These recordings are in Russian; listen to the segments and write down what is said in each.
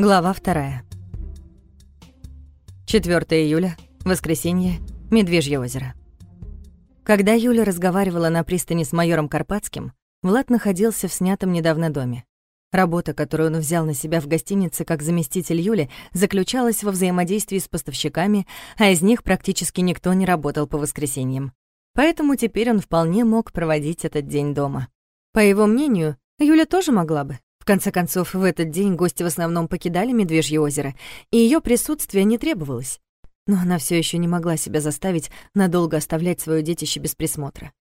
Глава вторая. 4 июля, воскресенье, Медвежье озеро. Когда Юля разговаривала на пристани с майором Карпатским, Влад находился в снятом недавно доме. Работа, которую он взял на себя в гостинице как заместитель Юли, заключалась во взаимодействии с поставщиками, а из них практически никто не работал по воскресеньям. Поэтому теперь он вполне мог проводить этот день дома. По его мнению, Юля тоже могла бы конце концов, в этот день гости в основном покидали Медвежье озеро, и ее присутствие не требовалось. Но она все еще не могла себя заставить надолго оставлять свое детище без присмотра.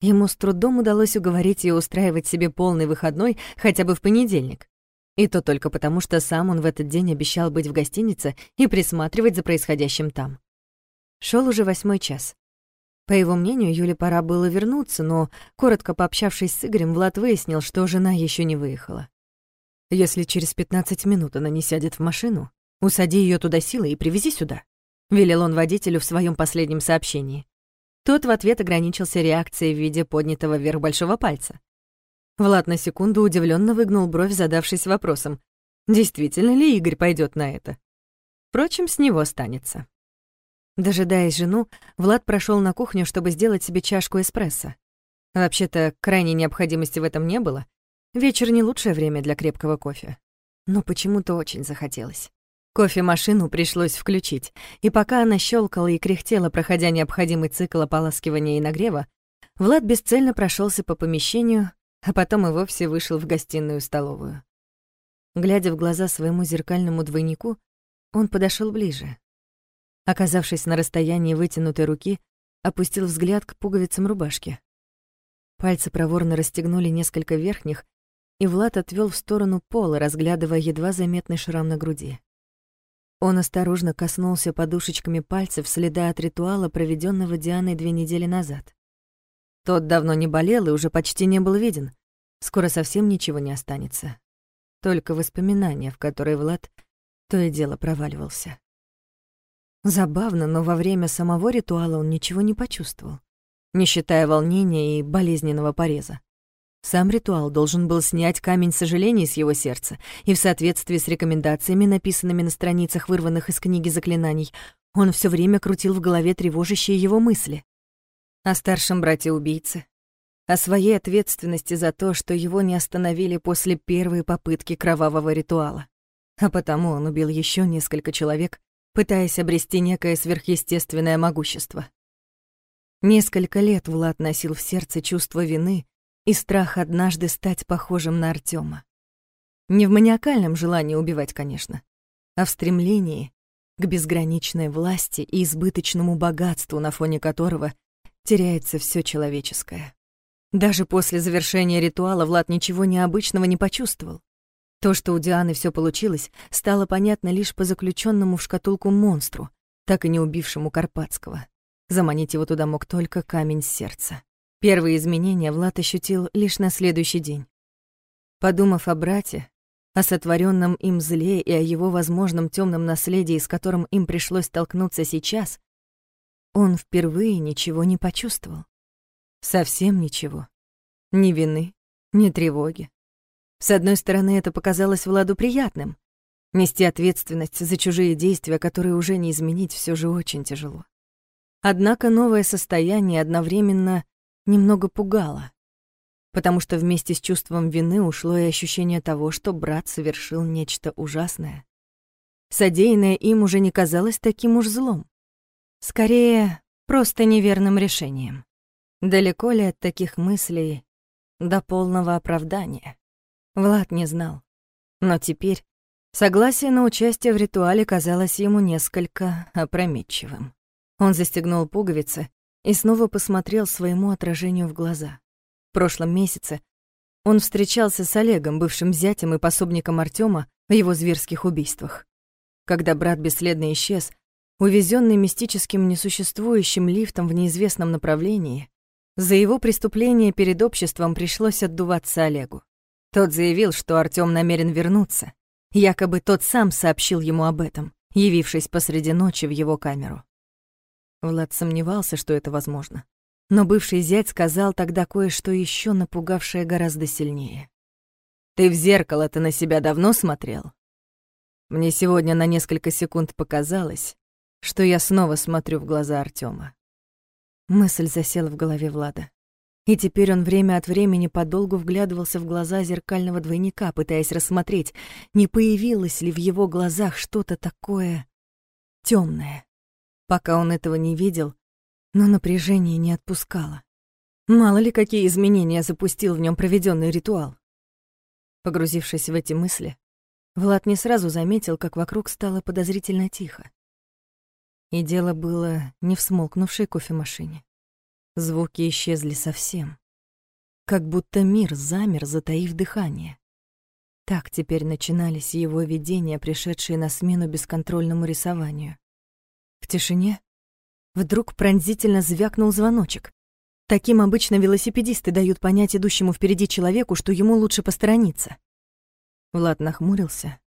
Ему с трудом удалось уговорить ее устраивать себе полный выходной хотя бы в понедельник. И то только потому, что сам он в этот день обещал быть в гостинице и присматривать за происходящим там. Шел уже восьмой час. По его мнению, Юле пора было вернуться, но, коротко пообщавшись с Игорем, Влад выяснил, что жена еще не выехала. Если через 15 минут она не сядет в машину, усади ее туда силой и привези сюда», — велел он водителю в своем последнем сообщении. Тот в ответ ограничился реакцией в виде поднятого вверх большого пальца. Влад на секунду удивленно выгнул бровь, задавшись вопросом, действительно ли Игорь пойдет на это. Впрочем, с него останется. Дожидаясь жену, Влад прошел на кухню, чтобы сделать себе чашку эспрессо. Вообще-то, крайней необходимости в этом не было, Вечер не лучшее время для крепкого кофе. Но почему-то очень захотелось. Кофемашину пришлось включить, и пока она щелкала и кряхтела, проходя необходимый цикл ополаскивания и нагрева, Влад бесцельно прошелся по помещению, а потом и вовсе вышел в гостиную-столовую. Глядя в глаза своему зеркальному двойнику, он подошел ближе. Оказавшись на расстоянии вытянутой руки, опустил взгляд к пуговицам рубашки. Пальцы проворно расстегнули несколько верхних и Влад отвел в сторону пола, разглядывая едва заметный шрам на груди. Он осторожно коснулся подушечками пальцев следа от ритуала, проведенного Дианой две недели назад. Тот давно не болел и уже почти не был виден. Скоро совсем ничего не останется. Только воспоминания, в которые Влад то и дело проваливался. Забавно, но во время самого ритуала он ничего не почувствовал, не считая волнения и болезненного пореза. Сам ритуал должен был снять камень сожалений с его сердца, и в соответствии с рекомендациями, написанными на страницах, вырванных из книги заклинаний, он все время крутил в голове тревожащие его мысли. О старшем брате-убийце, о своей ответственности за то, что его не остановили после первой попытки кровавого ритуала. А потому он убил еще несколько человек, пытаясь обрести некое сверхъестественное могущество. Несколько лет Влад носил в сердце чувство вины и страх однажды стать похожим на Артема. Не в маниакальном желании убивать, конечно, а в стремлении к безграничной власти и избыточному богатству, на фоне которого теряется все человеческое. Даже после завершения ритуала Влад ничего необычного не почувствовал. То, что у Дианы все получилось, стало понятно лишь по заключенному в шкатулку монстру, так и не убившему Карпатского. Заманить его туда мог только камень сердца. Первые изменения Влад ощутил лишь на следующий день. Подумав о брате, о сотворенном им зле и о его возможном темном наследии, с которым им пришлось столкнуться сейчас, он впервые ничего не почувствовал. Совсем ничего. Ни вины, ни тревоги. С одной стороны, это показалось Владу приятным. Нести ответственность за чужие действия, которые уже не изменить, все же очень тяжело. Однако новое состояние одновременно немного пугало, потому что вместе с чувством вины ушло и ощущение того, что брат совершил нечто ужасное. Содеянное им уже не казалось таким уж злом. Скорее, просто неверным решением. Далеко ли от таких мыслей до полного оправдания? Влад не знал. Но теперь согласие на участие в ритуале казалось ему несколько опрометчивым. Он застегнул пуговицы и снова посмотрел своему отражению в глаза. В прошлом месяце он встречался с Олегом, бывшим зятем и пособником Артема в его зверских убийствах. Когда брат бесследно исчез, увезенный мистическим несуществующим лифтом в неизвестном направлении, за его преступление перед обществом пришлось отдуваться Олегу. Тот заявил, что Артём намерен вернуться. Якобы тот сам сообщил ему об этом, явившись посреди ночи в его камеру. Влад сомневался, что это возможно. Но бывший зять сказал тогда кое-что еще напугавшее гораздо сильнее. «Ты в зеркало-то на себя давно смотрел?» Мне сегодня на несколько секунд показалось, что я снова смотрю в глаза Артема. Мысль засела в голове Влада. И теперь он время от времени подолгу вглядывался в глаза зеркального двойника, пытаясь рассмотреть, не появилось ли в его глазах что-то такое темное. Пока он этого не видел, но напряжение не отпускало. Мало ли, какие изменения запустил в нем проведенный ритуал. Погрузившись в эти мысли, Влад не сразу заметил, как вокруг стало подозрительно тихо. И дело было не в смолкнувшей кофемашине. Звуки исчезли совсем. Как будто мир замер, затаив дыхание. Так теперь начинались его видения, пришедшие на смену бесконтрольному рисованию. Тишине вдруг пронзительно звякнул звоночек. Таким обычно велосипедисты дают понять идущему впереди человеку, что ему лучше посторониться. Влад нахмурился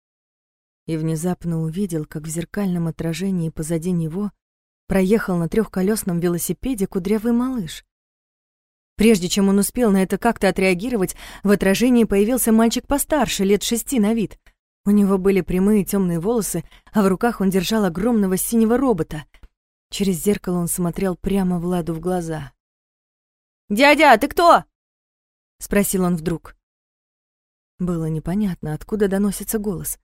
и внезапно увидел, как в зеркальном отражении позади него проехал на трехколесном велосипеде кудрявый малыш. Прежде чем он успел на это как-то отреагировать, в отражении появился мальчик постарше, лет шести на вид. У него были прямые темные волосы, а в руках он держал огромного синего робота. Через зеркало он смотрел прямо Владу в глаза. «Дядя, ты кто?» — спросил он вдруг. Было непонятно, откуда доносится голос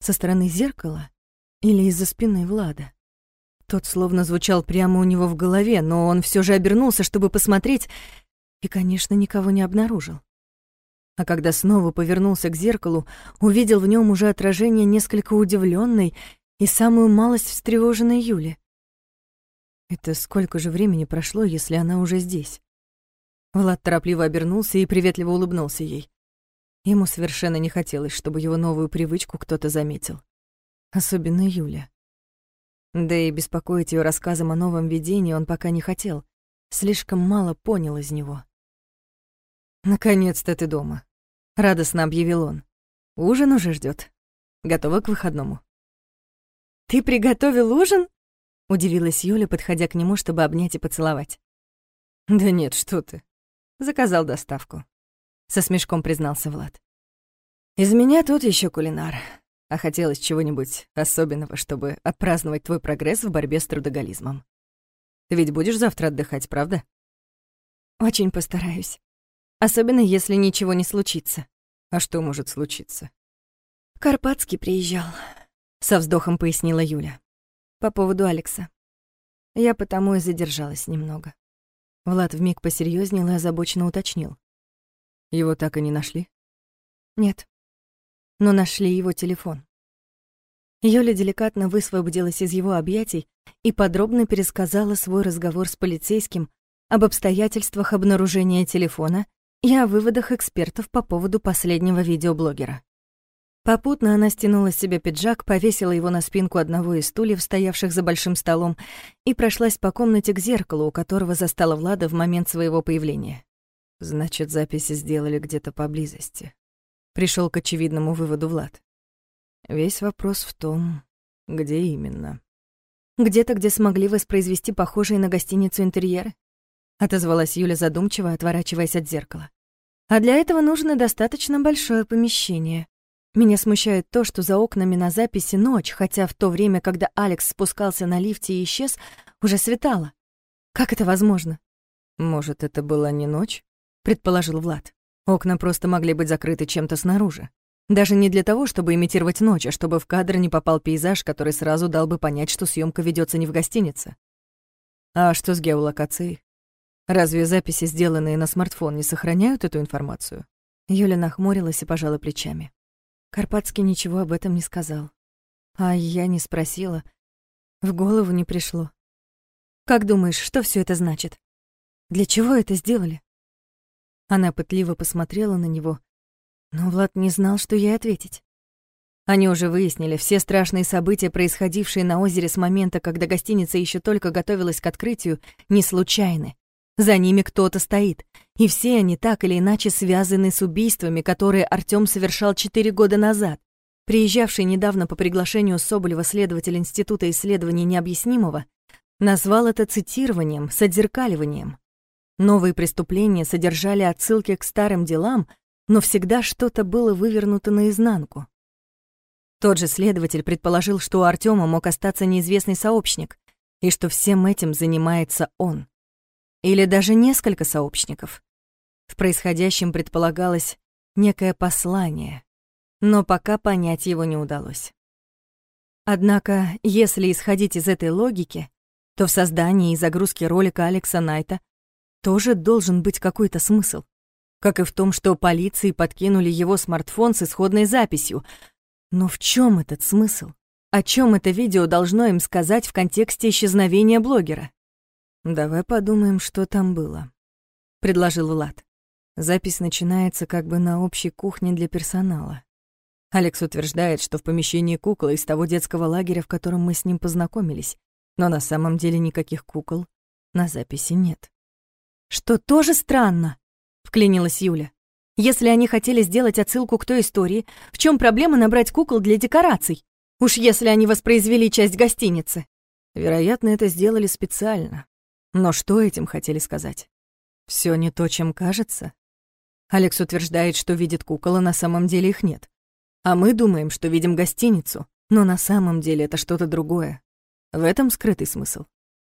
со стороны зеркала или из-за спины Влада. Тот словно звучал прямо у него в голове, но он все же обернулся, чтобы посмотреть, и, конечно, никого не обнаружил. А когда снова повернулся к зеркалу, увидел в нем уже отражение несколько удивленной и самую малость встревоженной Юли. Это сколько же времени прошло, если она уже здесь? Влад торопливо обернулся и приветливо улыбнулся ей. Ему совершенно не хотелось, чтобы его новую привычку кто-то заметил. Особенно Юля. Да и беспокоить ее рассказом о новом видении он пока не хотел. Слишком мало понял из него. «Наконец-то ты дома», — радостно объявил он. «Ужин уже ждет. Готова к выходному». «Ты приготовил ужин?» — удивилась Юля, подходя к нему, чтобы обнять и поцеловать. «Да нет, что ты. Заказал доставку со смешком признался Влад. Из меня тут еще кулинар, а хотелось чего-нибудь особенного, чтобы отпраздновать твой прогресс в борьбе с трудоголизмом. Ты ведь будешь завтра отдыхать, правда? Очень постараюсь. Особенно, если ничего не случится. А что может случиться? Карпатский приезжал, со вздохом пояснила Юля. По поводу Алекса. Я потому и задержалась немного. Влад вмиг посерьезнел и озабоченно уточнил. Его так и не нашли? Нет. Но нашли его телефон. Юля деликатно высвободилась из его объятий и подробно пересказала свой разговор с полицейским об обстоятельствах обнаружения телефона и о выводах экспертов по поводу последнего видеоблогера. Попутно она стянула с себя пиджак, повесила его на спинку одного из стульев, стоявших за большим столом, и прошлась по комнате к зеркалу, у которого застала Влада в момент своего появления. Значит, записи сделали где-то поблизости. Пришел к очевидному выводу Влад. Весь вопрос в том, где именно. Где-то, где смогли воспроизвести похожие на гостиницу интерьеры? Отозвалась Юля задумчиво, отворачиваясь от зеркала. А для этого нужно достаточно большое помещение. Меня смущает то, что за окнами на записи ночь, хотя в то время, когда Алекс спускался на лифте и исчез, уже светало. Как это возможно? Может, это была не ночь? предположил Влад. Окна просто могли быть закрыты чем-то снаружи. Даже не для того, чтобы имитировать ночь, а чтобы в кадр не попал пейзаж, который сразу дал бы понять, что съемка ведется не в гостинице. А что с геолокацией? Разве записи, сделанные на смартфон, не сохраняют эту информацию? Юля нахмурилась и пожала плечами. Карпатский ничего об этом не сказал. А я не спросила. В голову не пришло. Как думаешь, что все это значит? Для чего это сделали? Она пытливо посмотрела на него, но Влад не знал, что ей ответить. Они уже выяснили, все страшные события, происходившие на озере с момента, когда гостиница еще только готовилась к открытию, не случайны. За ними кто-то стоит, и все они так или иначе связаны с убийствами, которые Артём совершал четыре года назад. Приезжавший недавно по приглашению Соболева следователь Института исследований необъяснимого назвал это цитированием, с. Новые преступления содержали отсылки к старым делам, но всегда что-то было вывернуто наизнанку. Тот же следователь предположил, что у Артема мог остаться неизвестный сообщник, и что всем этим занимается он. Или даже несколько сообщников. В происходящем предполагалось некое послание, но пока понять его не удалось. Однако, если исходить из этой логики, то в создании и загрузке ролика Алекса Найта тоже должен быть какой-то смысл. Как и в том, что полиции подкинули его смартфон с исходной записью. Но в чем этот смысл? О чем это видео должно им сказать в контексте исчезновения блогера? «Давай подумаем, что там было», — предложил Влад. Запись начинается как бы на общей кухне для персонала. Алекс утверждает, что в помещении кукол из того детского лагеря, в котором мы с ним познакомились, но на самом деле никаких кукол на записи нет. «Что тоже странно», — вклинилась Юля. «Если они хотели сделать отсылку к той истории, в чем проблема набрать кукол для декораций? Уж если они воспроизвели часть гостиницы». Вероятно, это сделали специально. Но что этим хотели сказать? Все не то, чем кажется? Алекс утверждает, что видит кукол, а на самом деле их нет. А мы думаем, что видим гостиницу, но на самом деле это что-то другое. В этом скрытый смысл.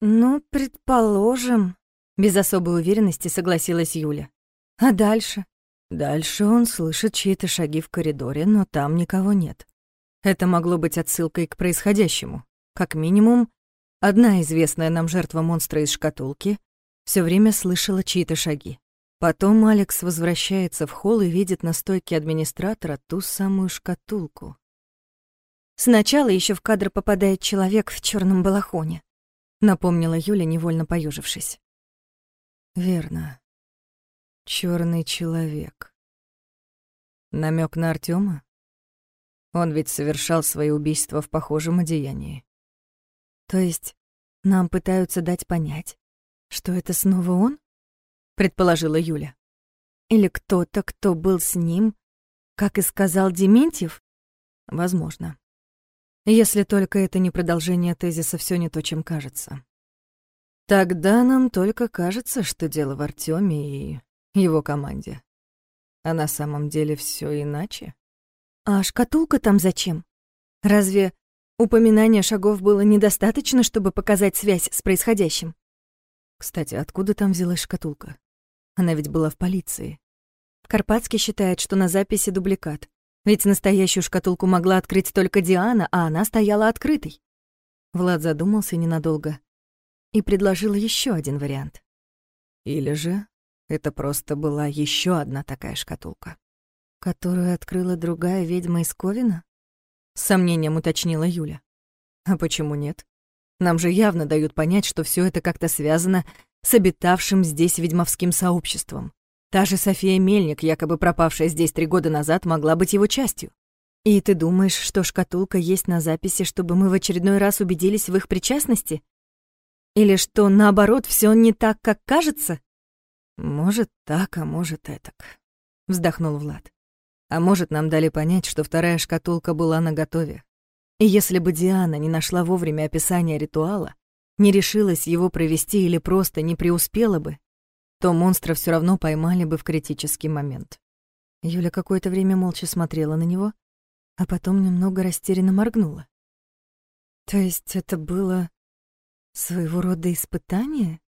«Ну, предположим», — без особой уверенности согласилась Юля. «А дальше?» Дальше он слышит чьи-то шаги в коридоре, но там никого нет. Это могло быть отсылкой к происходящему. Как минимум, одна известная нам жертва монстра из шкатулки все время слышала чьи-то шаги. Потом Алекс возвращается в холл и видит на стойке администратора ту самую шкатулку. Сначала еще в кадр попадает человек в черном балахоне, напомнила Юля, невольно поюжившись. Верно. Черный человек. Намек на Артема? Он ведь совершал свои убийства в похожем одеянии. То есть нам пытаются дать понять, что это снова он? предположила Юля. Или кто-то, кто был с ним, как и сказал Дементьев? Возможно. Если только это не продолжение тезиса «все не то, чем кажется». Тогда нам только кажется, что дело в Артёме и его команде. А на самом деле все иначе. А шкатулка там зачем? Разве упоминание шагов было недостаточно, чтобы показать связь с происходящим? Кстати, откуда там взялась шкатулка? Она ведь была в полиции. Карпатский считает, что на записи дубликат. Ведь настоящую шкатулку могла открыть только Диана, а она стояла открытой. Влад задумался ненадолго и предложил еще один вариант. Или же это просто была еще одна такая шкатулка, которую открыла другая ведьма из Ковина? С сомнением уточнила Юля. А почему нет? Нам же явно дают понять, что все это как-то связано с обитавшим здесь ведьмовским сообществом. Та же София Мельник, якобы пропавшая здесь три года назад, могла быть его частью. И ты думаешь, что шкатулка есть на записи, чтобы мы в очередной раз убедились в их причастности? Или что, наоборот, все не так, как кажется? Может, так, а может, этак, вздохнул Влад. А может, нам дали понять, что вторая шкатулка была наготове. И если бы Диана не нашла вовремя описания ритуала, не решилась его провести или просто не преуспела бы, то монстра все равно поймали бы в критический момент. Юля какое-то время молча смотрела на него, а потом немного растерянно моргнула. То есть это было своего рода испытание,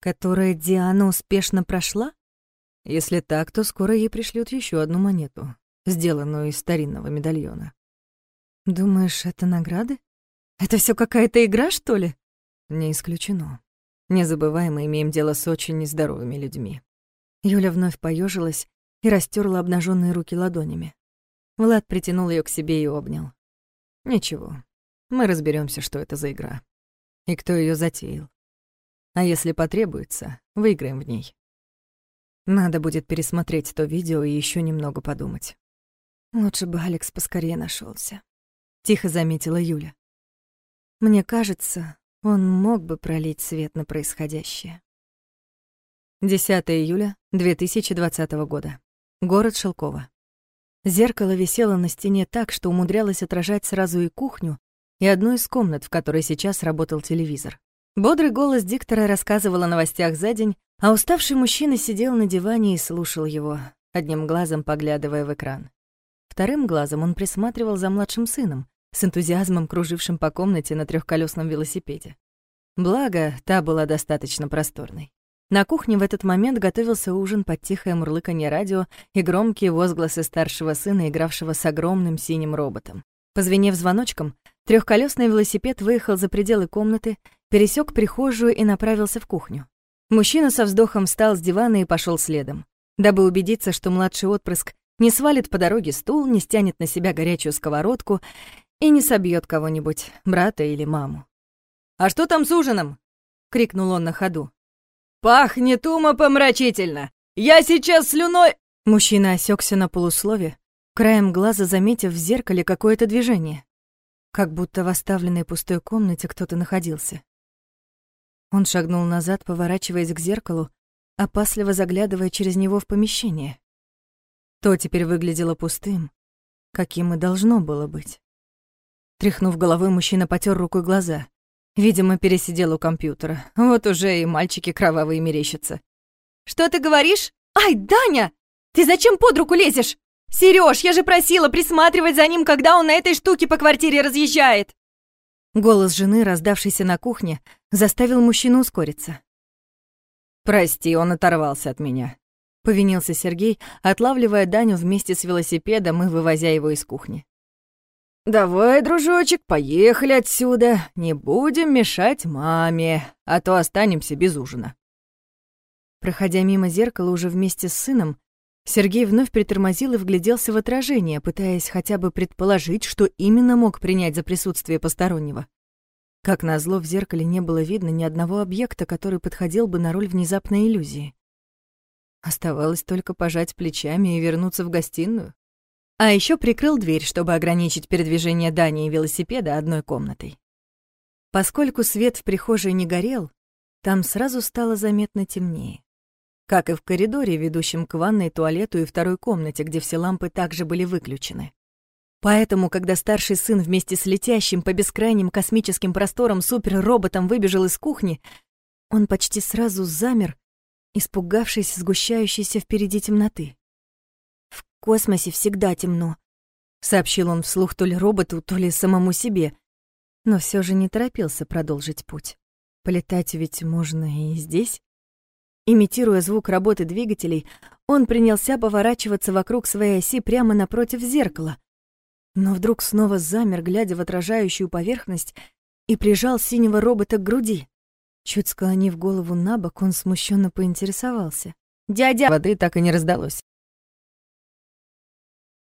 которое Диана успешно прошла? Если так, то скоро ей пришлют еще одну монету, сделанную из старинного медальона. Думаешь, это награды? Это все какая-то игра, что ли? Не исключено. Не забывай, мы имеем дело с очень нездоровыми людьми. Юля вновь поежилась и растерла обнаженные руки ладонями. Влад притянул ее к себе и обнял. Ничего, мы разберемся, что это за игра. И кто ее затеял. А если потребуется, выиграем в ней. Надо будет пересмотреть то видео и еще немного подумать. Лучше бы Алекс поскорее нашелся, тихо заметила Юля. Мне кажется, он мог бы пролить свет на происходящее. 10 июля 2020 года. Город Шелково. Зеркало висело на стене так, что умудрялось отражать сразу и кухню, и одну из комнат, в которой сейчас работал телевизор. Бодрый голос диктора рассказывал о новостях за день, а уставший мужчина сидел на диване и слушал его, одним глазом поглядывая в экран. Вторым глазом он присматривал за младшим сыном, с энтузиазмом кружившим по комнате на трехколесном велосипеде. Благо, та была достаточно просторной. На кухне в этот момент готовился ужин под тихое мурлыканье радио и громкие возгласы старшего сына, игравшего с огромным синим роботом. Позвенев звоночком, трехколесный велосипед выехал за пределы комнаты, пересек прихожую и направился в кухню. Мужчина со вздохом встал с дивана и пошел следом, дабы убедиться, что младший отпрыск не свалит по дороге стул, не стянет на себя горячую сковородку и не собьет кого-нибудь, брата или маму. «А что там с ужином?» — крикнул он на ходу. «Пахнет умопомрачительно! Я сейчас слюной...» Мужчина осекся на полуслове, краем глаза заметив в зеркале какое-то движение. Как будто в оставленной пустой комнате кто-то находился. Он шагнул назад, поворачиваясь к зеркалу, опасливо заглядывая через него в помещение. То теперь выглядело пустым, каким и должно было быть. Тряхнув головой, мужчина потер рукой глаза. Видимо, пересидел у компьютера. Вот уже и мальчики кровавые мерещатся. «Что ты говоришь? Ай, Даня! Ты зачем под руку лезешь? Серёж, я же просила присматривать за ним, когда он на этой штуке по квартире разъезжает!» Голос жены, раздавшийся на кухне, заставил мужчину ускориться. «Прости, он оторвался от меня», — повинился Сергей, отлавливая Даню вместе с велосипедом и вывозя его из кухни. «Давай, дружочек, поехали отсюда. Не будем мешать маме, а то останемся без ужина». Проходя мимо зеркала уже вместе с сыном, Сергей вновь притормозил и вгляделся в отражение, пытаясь хотя бы предположить, что именно мог принять за присутствие постороннего. Как назло, в зеркале не было видно ни одного объекта, который подходил бы на роль внезапной иллюзии. Оставалось только пожать плечами и вернуться в гостиную. А еще прикрыл дверь, чтобы ограничить передвижение Дани и велосипеда одной комнатой. Поскольку свет в прихожей не горел, там сразу стало заметно темнее. Как и в коридоре, ведущем к ванной, туалету и второй комнате, где все лампы также были выключены. Поэтому, когда старший сын вместе с летящим по бескрайним космическим просторам суперроботом выбежал из кухни, он почти сразу замер, испугавшись сгущающейся впереди темноты космосе всегда темно», — сообщил он вслух то ли роботу, то ли самому себе, но все же не торопился продолжить путь. Полетать ведь можно и здесь. Имитируя звук работы двигателей, он принялся поворачиваться вокруг своей оси прямо напротив зеркала. Но вдруг снова замер, глядя в отражающую поверхность, и прижал синего робота к груди. Чуть склонив голову на бок, он смущенно поинтересовался. «Дядя!» Воды так и не раздалось.